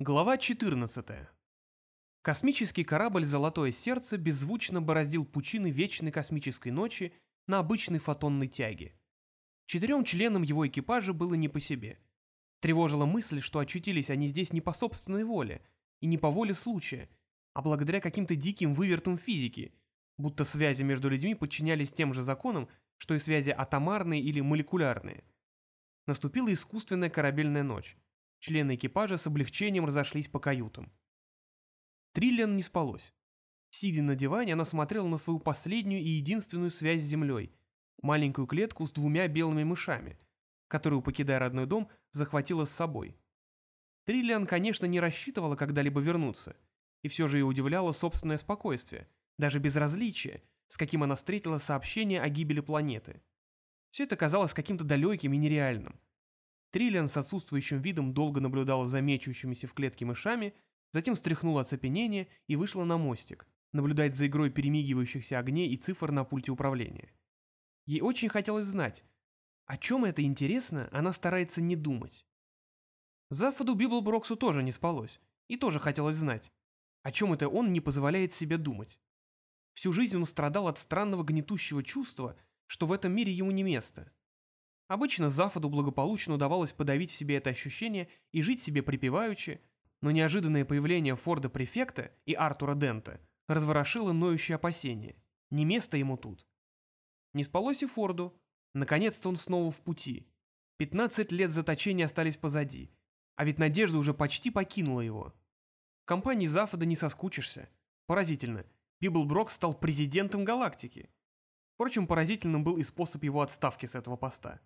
Глава 14. Космический корабль «Золотое сердце» беззвучно бороздил пучины вечной космической ночи на обычной фотонной тяге. Четырем членам его экипажа было не по себе. Тревожила мысль, что очутились они здесь не по собственной воле и не по воле случая, а благодаря каким-то диким вывертам физики, будто связи между людьми подчинялись тем же законам, что и связи атомарные или молекулярные. Наступила искусственная корабельная ночь. Члены экипажа с облегчением разошлись по каютам. Триллиан не спалось. Сидя на диване, она смотрела на свою последнюю и единственную связь с землей — маленькую клетку с двумя белыми мышами, которую, покидая родной дом, захватила с собой. Триллиан, конечно, не рассчитывала когда-либо вернуться, и все же ее удивляло собственное спокойствие, даже безразличие, с каким она встретила сообщение о гибели планеты. Все это казалось каким-то далеким и нереальным. Триллиан с отсутствующим видом долго наблюдала за мечущимися в клетке мышами, затем стряхнула оцепенение и вышла на мостик, наблюдать за игрой перемигивающихся огней и цифр на пульте управления. Ей очень хотелось знать, о чем это интересно, она старается не думать. Зафаду Библброксу тоже не спалось, и тоже хотелось знать, о чем это он не позволяет себе думать. Всю жизнь он страдал от странного гнетущего чувства, что в этом мире ему не место. Обычно Зафоду благополучно удавалось подавить в себе это ощущение и жить себе припеваючи, но неожиданное появление Форда-префекта и Артура Дента разворошило ноющее опасение. Не место ему тут. Не спалось и Форду. Наконец-то он снова в пути. 15 лет заточения остались позади, а ведь надежда уже почти покинула его. В компании Зафода не соскучишься. Поразительно, Библброк стал президентом галактики. Впрочем, поразительным был и способ его отставки с этого поста.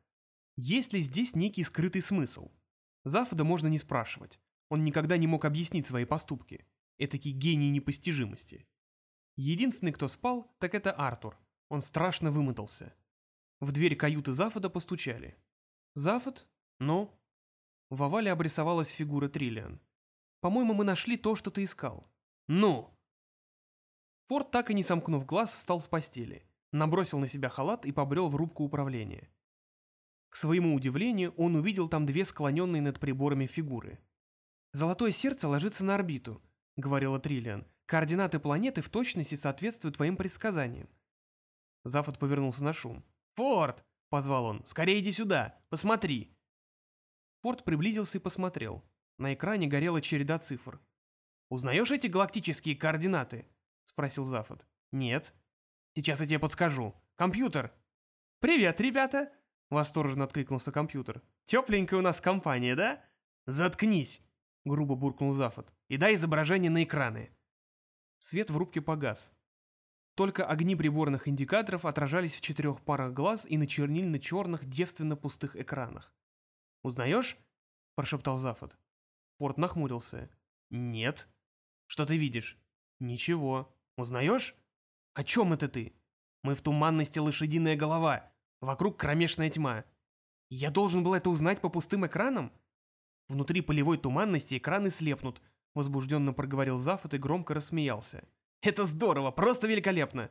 Есть ли здесь некий скрытый смысл? Зафода можно не спрашивать. Он никогда не мог объяснить свои поступки. Этакий гений непостижимости. Единственный, кто спал, так это Артур. Он страшно вымотался. В дверь каюты Зафода постучали. «Зафод? Ну?» В овале обрисовалась фигура Триллиан. «По-моему, мы нашли то, что ты искал». «Ну?» Форд, так и не сомкнув глаз, встал с постели, набросил на себя халат и побрел в рубку управления. К своему удивлению, он увидел там две склоненные над приборами фигуры. «Золотое сердце ложится на орбиту», — говорила Триллиан. «Координаты планеты в точности соответствуют твоим предсказаниям». Зафот повернулся на шум. «Форд!» — позвал он. «Скорее иди сюда! Посмотри!» Форд приблизился и посмотрел. На экране горела череда цифр. «Узнаешь эти галактические координаты?» — спросил Зафот. «Нет». «Сейчас я тебе подскажу. Компьютер!» «Привет, ребята!» Восторженно откликнулся компьютер. «Тепленькая у нас компания, да?» «Заткнись!» — грубо буркнул Зафот. «И дай изображение на экраны». Свет в рубке погас. Только огни приборных индикаторов отражались в четырех парах глаз и на чернильно-черных девственно-пустых экранах. «Узнаешь?» — прошептал Зафот. Порт нахмурился. «Нет». «Что ты видишь?» «Ничего». «Узнаешь?» «О чем это ты?» «Мы в туманности лошадиная голова. Вокруг кромешная тьма. Я должен был это узнать по пустым экранам? Внутри пылевой туманности экраны слепнут, возбужденно проговорил Зафот и громко рассмеялся. Это здорово, просто великолепно.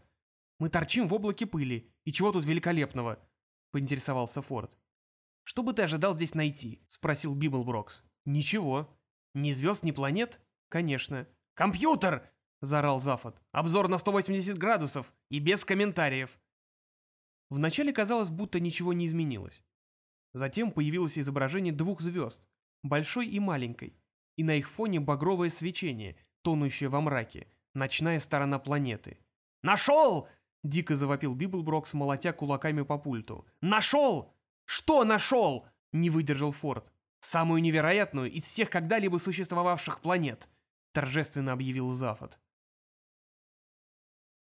Мы торчим в облаке пыли. И чего тут великолепного? Поинтересовался Форд. Что бы ты ожидал здесь найти? Спросил Библброкс. Ничего. Ни звезд, ни планет? Конечно. Компьютер! Заорал Зафот. Обзор на 180 градусов и без комментариев. Вначале казалось, будто ничего не изменилось. Затем появилось изображение двух звезд, большой и маленькой, и на их фоне багровое свечение, тонущее во мраке, ночная сторона планеты. «Нашел!» — дико завопил Библброкс, молотя кулаками по пульту. «Нашел! Что нашел?» — не выдержал Форд. «Самую невероятную из всех когда-либо существовавших планет», — торжественно объявил Зафот.